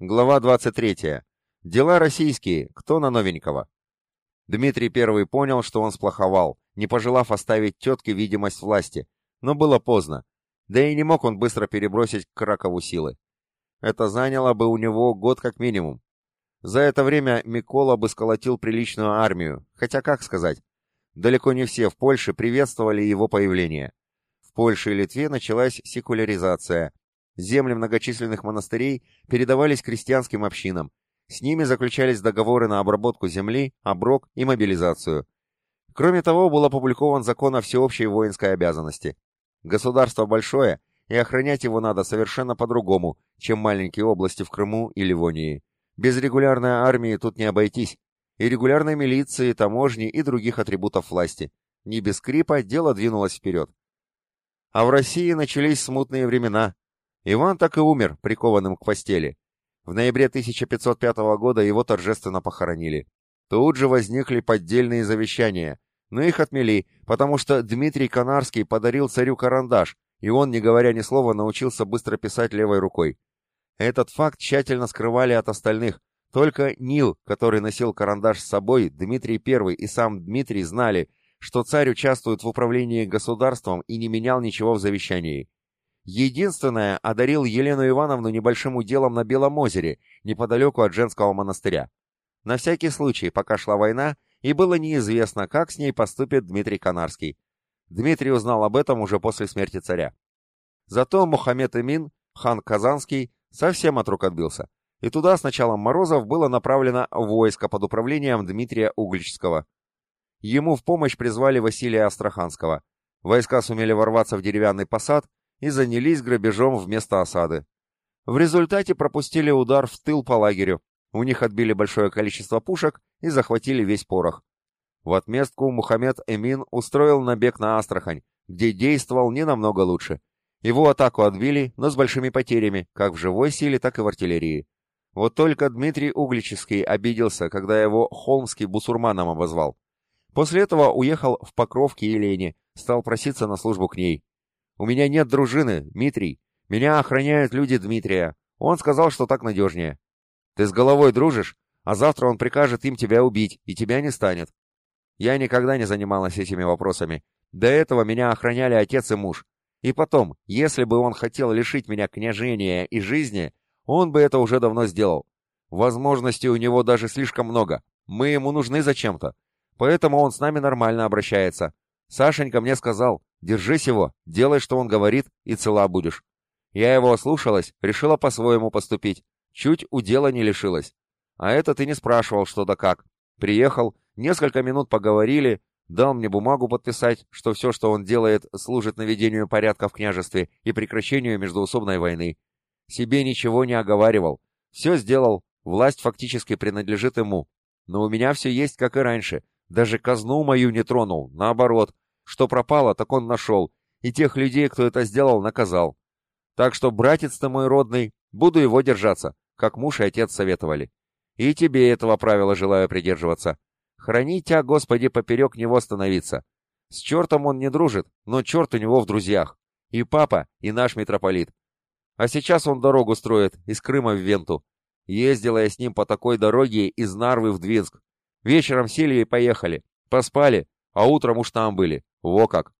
Глава 23. Дела российские. Кто на новенького? Дмитрий Первый понял, что он сплоховал, не пожелав оставить тетке видимость власти, но было поздно. Да и не мог он быстро перебросить к Кракову силы. Это заняло бы у него год как минимум. За это время Микола бы сколотил приличную армию, хотя как сказать, далеко не все в Польше приветствовали его появление. В Польше и Литве началась секуляризация. Земли многочисленных монастырей передавались крестьянским общинам, с ними заключались договоры на обработку земли, оброк и мобилизацию. Кроме того, был опубликован закон о всеобщей воинской обязанности. Государство большое, и охранять его надо совершенно по-другому, чем маленькие области в Крыму и Ливонии. Без регулярной армии тут не обойтись. И регулярной милиции, таможни и других атрибутов власти. Не без скрипа дело двинулось вперед. А в России начались смутные времена. Иван так и умер, прикованным к постели. В ноябре 1505 года его торжественно похоронили. Тут же возникли поддельные завещания, но их отмели, потому что Дмитрий Канарский подарил царю карандаш, и он, не говоря ни слова, научился быстро писать левой рукой. Этот факт тщательно скрывали от остальных. Только Нил, который носил карандаш с собой, Дмитрий I и сам Дмитрий знали, что царь участвует в управлении государством и не менял ничего в завещании. Единственное, одарил Елену Ивановну небольшим уделом на Белом озере, неподалеку от женского монастыря. На всякий случай, пока шла война, и было неизвестно, как с ней поступит Дмитрий Канарский. Дмитрий узнал об этом уже после смерти царя. Зато Мухаммед Эмин, хан Казанский, совсем от рук отбился, и туда с началом Морозов было направлено войско под управлением Дмитрия Угличского. Ему в помощь призвали Василия Астраханского. Войска сумели ворваться в деревянный посад и занялись грабежом вместо осады. В результате пропустили удар в тыл по лагерю, у них отбили большое количество пушек и захватили весь порох. В отместку Мухаммед Эмин устроил набег на Астрахань, где действовал не намного лучше. Его атаку отбили, но с большими потерями, как в живой силе, так и в артиллерии. Вот только Дмитрий Углический обиделся, когда его Холмский бусурманом обозвал. После этого уехал в Покровке Елене, стал проситься на службу к ней. У меня нет дружины, Дмитрий. Меня охраняют люди Дмитрия. Он сказал, что так надежнее. Ты с головой дружишь, а завтра он прикажет им тебя убить, и тебя не станет. Я никогда не занималась этими вопросами. До этого меня охраняли отец и муж. И потом, если бы он хотел лишить меня княжения и жизни, он бы это уже давно сделал. Возможностей у него даже слишком много. Мы ему нужны зачем-то. Поэтому он с нами нормально обращается. Сашенька мне сказал, держись его, делай, что он говорит, и цела будешь. Я его ослушалась, решила по-своему поступить. Чуть у дела не лишилась. А это ты не спрашивал, что да как. Приехал, несколько минут поговорили, дал мне бумагу подписать, что все, что он делает, служит наведению порядка в княжестве и прекращению междоусобной войны. Себе ничего не оговаривал. Все сделал, власть фактически принадлежит ему. Но у меня все есть, как и раньше, даже казну мою не тронул, наоборот. Что пропало, так он нашел, и тех людей, кто это сделал, наказал. Так что, братец ты мой родный, буду его держаться, как муж и отец советовали. И тебе этого правила желаю придерживаться. Храни тебя, Господи, поперек него становиться. С чертом он не дружит, но черт у него в друзьях. И папа, и наш митрополит. А сейчас он дорогу строит из Крыма в Венту. Ездила я с ним по такой дороге из Нарвы в Двинск. Вечером сели и поехали. Поспали, а утром уж там были. Во как.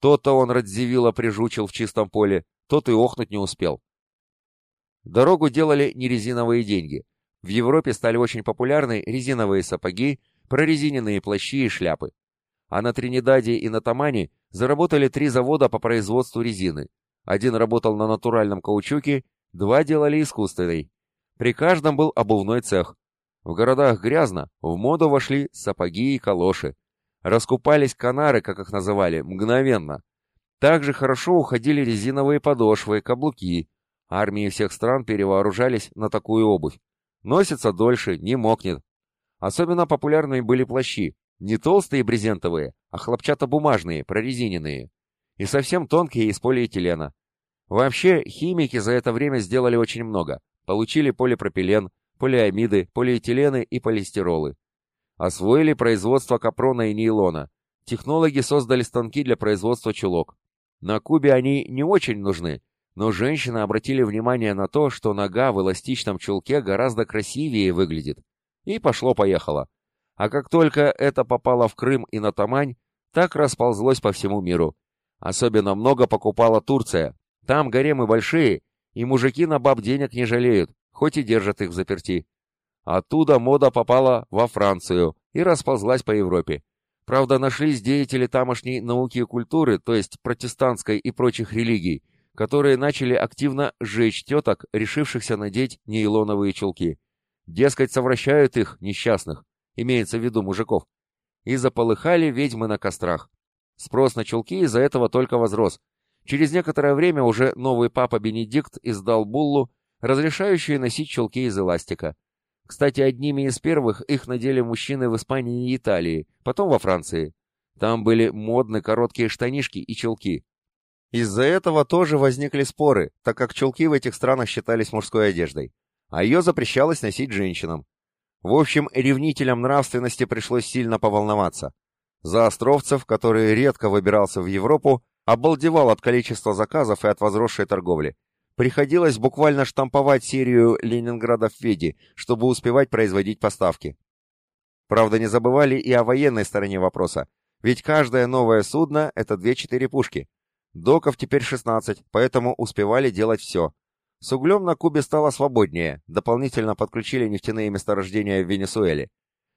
То-то он Радзивилла прижучил в чистом поле, тот и охнуть не успел. Дорогу делали не резиновые деньги. В Европе стали очень популярны резиновые сапоги, прорезиненные плащи и шляпы. А на Тринидаде и на Тамане заработали три завода по производству резины. Один работал на натуральном каучуке, два делали искусственный. При каждом был обувной цех. В городах грязно, в моду вошли сапоги и калоши. Раскупались канары, как их называли, мгновенно. Также хорошо уходили резиновые подошвы, каблуки. Армии всех стран перевооружались на такую обувь. Носится дольше, не мокнет. Особенно популярными были плащи. Не толстые брезентовые, а хлопчатобумажные, прорезиненные. И совсем тонкие из полиэтилена. Вообще, химики за это время сделали очень много. Получили полипропилен, полиамиды, полиэтилены и полистиролы. Освоили производство капрона и нейлона. Технологи создали станки для производства чулок. На Кубе они не очень нужны, Но женщины обратили внимание на то, что нога в эластичном чулке гораздо красивее выглядит. И пошло-поехало. А как только это попало в Крым и на Тамань, так расползлось по всему миру. Особенно много покупала Турция. Там гаремы большие, и мужики на баб денег не жалеют, хоть и держат их в заперти. Оттуда мода попала во Францию и расползлась по Европе. Правда, нашлись деятели тамошней науки и культуры, то есть протестантской и прочих религий, которые начали активно жечь теток, решившихся надеть нейлоновые чулки. Дескать, совращают их, несчастных, имеется в виду мужиков. И заполыхали ведьмы на кострах. Спрос на чулки из-за этого только возрос. Через некоторое время уже новый папа Бенедикт издал буллу, разрешающую носить чулки из эластика. Кстати, одними из первых их надели мужчины в Испании и Италии, потом во Франции. Там были модны короткие штанишки и чулки. Из-за этого тоже возникли споры, так как чулки в этих странах считались мужской одеждой, а ее запрещалось носить женщинам. В общем, ревнителям нравственности пришлось сильно поволноваться. За островцев, который редко выбирался в Европу, обалдевал от количества заказов и от возросшей торговли. Приходилось буквально штамповать серию Ленинграда в Феде, чтобы успевать производить поставки. Правда, не забывали и о военной стороне вопроса, ведь каждое новое судно — это 2-4 пушки. Доков теперь 16, поэтому успевали делать все. С углем на Кубе стало свободнее, дополнительно подключили нефтяные месторождения в Венесуэле.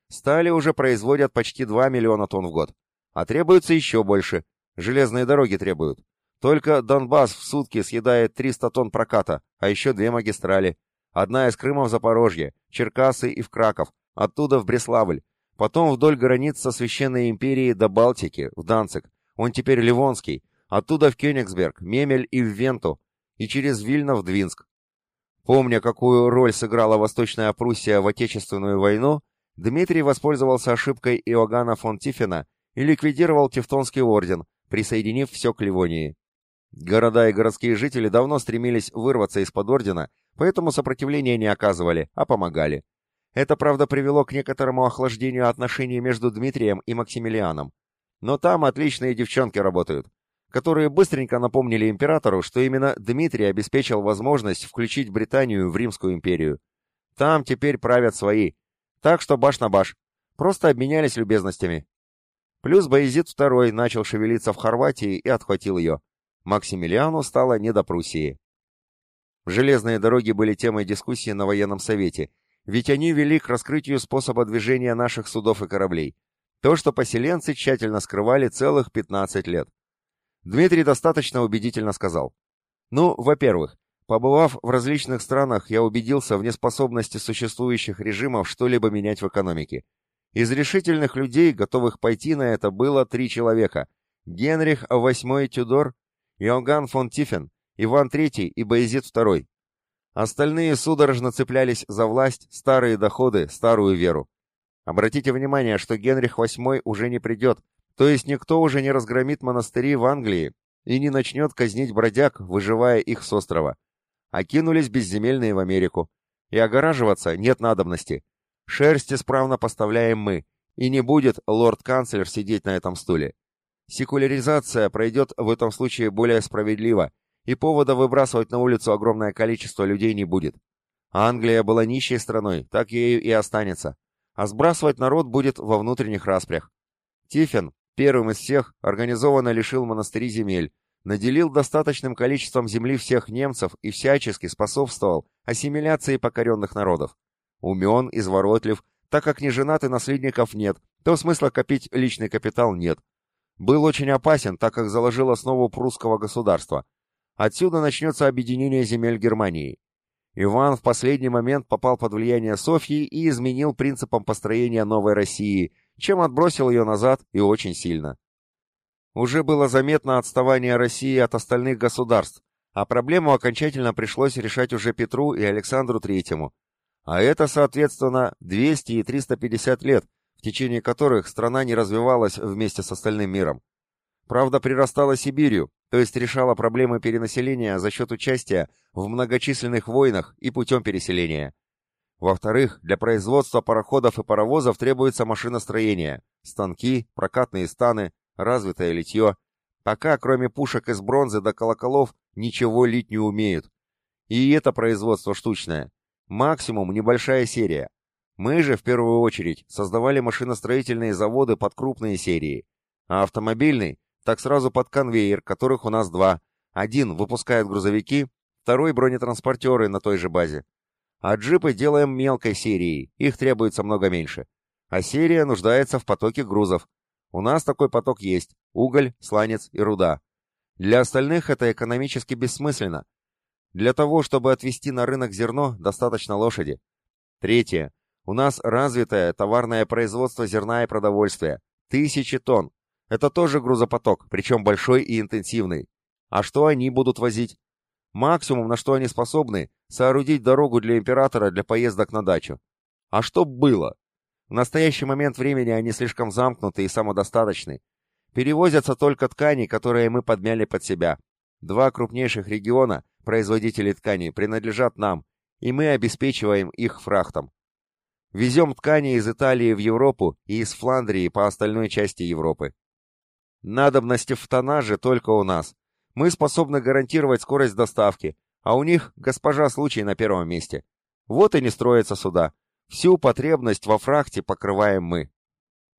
Стали уже производят почти 2 миллиона тонн в год. А требуется еще больше. Железные дороги требуют. Только Донбасс в сутки съедает 300 тонн проката, а еще две магистрали. Одна из Крыма в Запорожье, Черкасы и в Краков, оттуда в Бреславль, потом вдоль границ со Священной империей до Балтики, в Данцик. Он теперь Ливонский, оттуда в Кёнигсберг, Мемель и в Венту, и через Вильно в Двинск. Помня, какую роль сыграла Восточная Пруссия в Отечественную войну, Дмитрий воспользовался ошибкой Иоганна фон Тиффена и ликвидировал Тевтонский орден, присоединив все к Ливонии. Города и городские жители давно стремились вырваться из-под ордена, поэтому сопротивления не оказывали, а помогали. Это, правда, привело к некоторому охлаждению отношений между Дмитрием и Максимилианом. Но там отличные девчонки работают, которые быстренько напомнили императору, что именно Дмитрий обеспечил возможность включить Британию в Римскую империю. Там теперь правят свои. Так что баш на баш. Просто обменялись любезностями. Плюс Боязид II начал шевелиться в Хорватии и отхватил ее. Максимилиану стало не до Пруссии. Железные дороги были темой дискуссии на военном совете, ведь они вели к раскрытию способа движения наших судов и кораблей. То, что поселенцы тщательно скрывали целых 15 лет. Дмитрий достаточно убедительно сказал. Ну, во-первых, побывав в различных странах, я убедился в неспособности существующих режимов что-либо менять в экономике. Из решительных людей, готовых пойти на это, было три человека. Генрих VIII Тюдор, Иоганн фон Тифен, Иван III и Боязид II. Остальные судорожно цеплялись за власть, старые доходы, старую веру. Обратите внимание, что Генрих VIII уже не придет, то есть никто уже не разгромит монастыри в Англии и не начнет казнить бродяг, выживая их с острова. Окинулись безземельные в Америку. И огораживаться нет надобности. Шерсть исправно поставляем мы, и не будет лорд-канцлер сидеть на этом стуле. Секуляризация пройдет в этом случае более справедливо, и повода выбрасывать на улицу огромное количество людей не будет. Англия была нищей страной, так ею и останется. А сбрасывать народ будет во внутренних распрях. Тиффен, первым из всех, организованно лишил монастыри земель, наделил достаточным количеством земли всех немцев и всячески способствовал ассимиляции покоренных народов. Умен, изворотлив, так как не женат и наследников нет, то смысла копить личный капитал нет, был очень опасен, так как заложил основу прусского государства. Отсюда начнется объединение земель Германии. Иван в последний момент попал под влияние Софьи и изменил принципам построения новой России, чем отбросил ее назад и очень сильно. Уже было заметно отставание России от остальных государств, а проблему окончательно пришлось решать уже Петру и Александру Третьему. А это, соответственно, 200 и 350 лет, в течение которых страна не развивалась вместе с остальным миром. Правда, прирастала Сибирью, то есть решала проблемы перенаселения за счет участия в многочисленных войнах и путем переселения. Во-вторых, для производства пароходов и паровозов требуется машиностроение, станки, прокатные станы, развитое литье. Пока, кроме пушек из бронзы до колоколов, ничего лить не умеют. И это производство штучное. Максимум небольшая серия. Мы же, в первую очередь, создавали машиностроительные заводы под крупные серии. А автомобильный, так сразу под конвейер, которых у нас два. Один выпускает грузовики, второй бронетранспортеры на той же базе. А джипы делаем мелкой серией, их требуется много меньше. А серия нуждается в потоке грузов. У нас такой поток есть – уголь, сланец и руда. Для остальных это экономически бессмысленно. Для того, чтобы отвезти на рынок зерно, достаточно лошади. Третье. У нас развитое товарное производство зерна и продовольствия. Тысячи тонн. Это тоже грузопоток, причем большой и интенсивный. А что они будут возить? Максимум, на что они способны, соорудить дорогу для императора для поездок на дачу. А что было? В настоящий момент времени они слишком замкнуты и самодостаточны. Перевозятся только ткани, которые мы подмяли под себя. Два крупнейших региона, производители тканей, принадлежат нам, и мы обеспечиваем их фрахтом. Везем ткани из Италии в Европу и из Фландрии по остальной части Европы. Надобности в тоннаже только у нас. Мы способны гарантировать скорость доставки, а у них госпожа случай на первом месте. Вот и не строятся суда. Всю потребность во фрахте покрываем мы.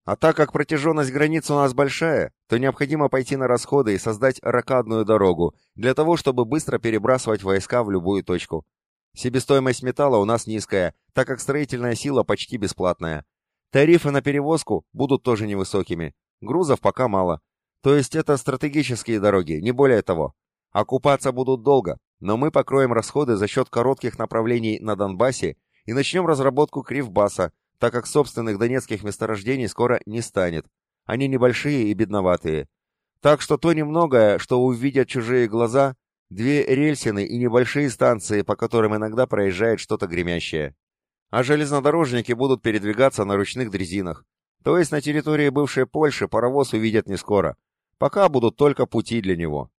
А так как протяженность границ у нас большая, то необходимо пойти на расходы и создать ракадную дорогу, для того, чтобы быстро перебрасывать войска в любую точку. Себестоимость металла у нас низкая, так как строительная сила почти бесплатная. Тарифы на перевозку будут тоже невысокими. Грузов пока мало. То есть это стратегические дороги, не более того. Окупаться будут долго, но мы покроем расходы за счет коротких направлений на Донбассе и начнем разработку Кривбаса, так как собственных донецких месторождений скоро не станет. Они небольшие и бедноватые. Так что то немногое, что увидят чужие глаза, две рельсины и небольшие станции, по которым иногда проезжает что-то гремящее. А железнодорожники будут передвигаться на ручных дрезинах. То есть на территории бывшей Польши паровоз увидят не скоро. Пока будут только пути для него.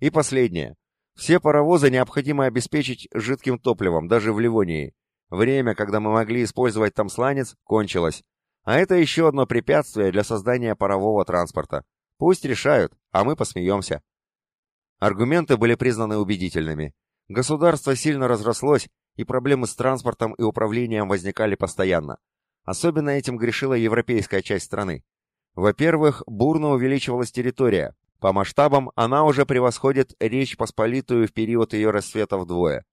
И последнее. Все паровозы необходимо обеспечить жидким топливом, даже в Ливонии. Время, когда мы могли использовать там сланец, кончилось. А это еще одно препятствие для создания парового транспорта. Пусть решают, а мы посмеемся. Аргументы были признаны убедительными. Государство сильно разрослось, и проблемы с транспортом и управлением возникали постоянно. Особенно этим грешила европейская часть страны. Во-первых, бурно увеличивалась территория. По масштабам она уже превосходит Речь Посполитую в период ее расцвета вдвое.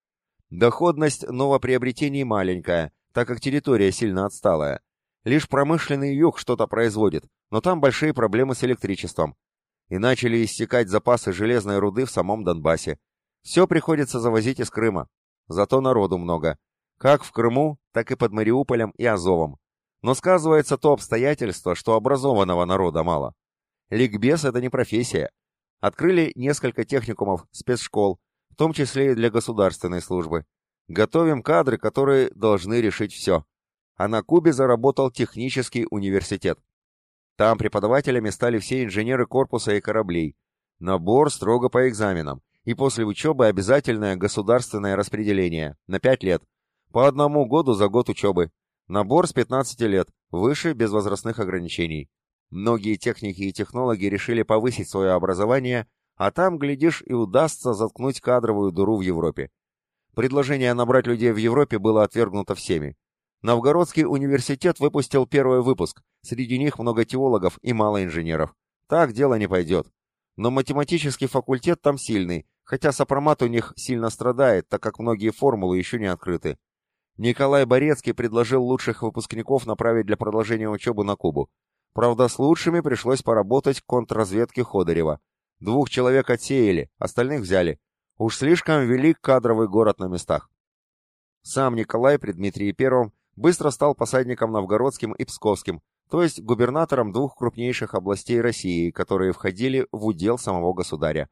Доходность новоприобретений маленькая, так как территория сильно отсталая. Лишь промышленный юг что-то производит, но там большие проблемы с электричеством. И начали истекать запасы железной руды в самом Донбассе. Все приходится завозить из Крыма. Зато народу много. Как в Крыму, так и под Мариуполем и Азовом. Но сказывается то обстоятельство, что образованного народа мало. Ликбез — это не профессия. Открыли несколько техникумов, спецшкол, том числе и для государственной службы. Готовим кадры, которые должны решить все. А на Кубе заработал технический университет. Там преподавателями стали все инженеры корпуса и кораблей. Набор строго по экзаменам. И после учебы обязательное государственное распределение на 5 лет. По одному году за год учебы. Набор с 15 лет, выше без возрастных ограничений. Многие техники и технологи решили повысить свое образование а там, глядишь, и удастся заткнуть кадровую дыру в Европе. Предложение набрать людей в Европе было отвергнуто всеми. Новгородский университет выпустил первый выпуск, среди них много теологов и мало инженеров. Так дело не пойдет. Но математический факультет там сильный, хотя сопромат у них сильно страдает, так как многие формулы еще не открыты. Николай Борецкий предложил лучших выпускников направить для продолжения учебы на Кубу. Правда, с лучшими пришлось поработать контрразведке Ходорева. Двух человек отсеяли, остальных взяли. Уж слишком велик кадровый город на местах. Сам Николай при Дмитрии I быстро стал посадником новгородским и псковским, то есть губернатором двух крупнейших областей России, которые входили в удел самого государя.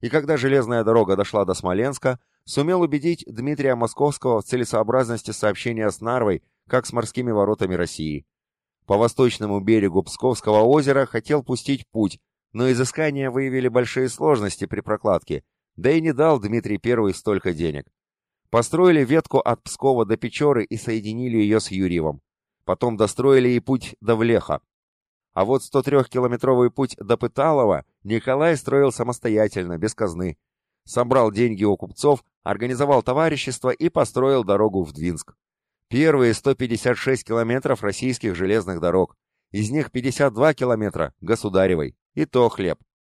И когда железная дорога дошла до Смоленска, сумел убедить Дмитрия Московского в целесообразности сообщения с Нарвой, как с морскими воротами России. По восточному берегу Псковского озера хотел пустить путь, но изыскания выявили большие сложности при прокладке, да и не дал Дмитрий I столько денег. Построили ветку от Пскова до Печоры и соединили ее с Юрьевым. Потом достроили и путь до Влеха. А вот 103-километровый путь до Пыталова Николай строил самостоятельно, без казны. Собрал деньги у купцов, организовал товарищество и построил дорогу в Двинск. Первые 156 километров российских железных дорог. Из них 52 километра государевой. И то хлеб.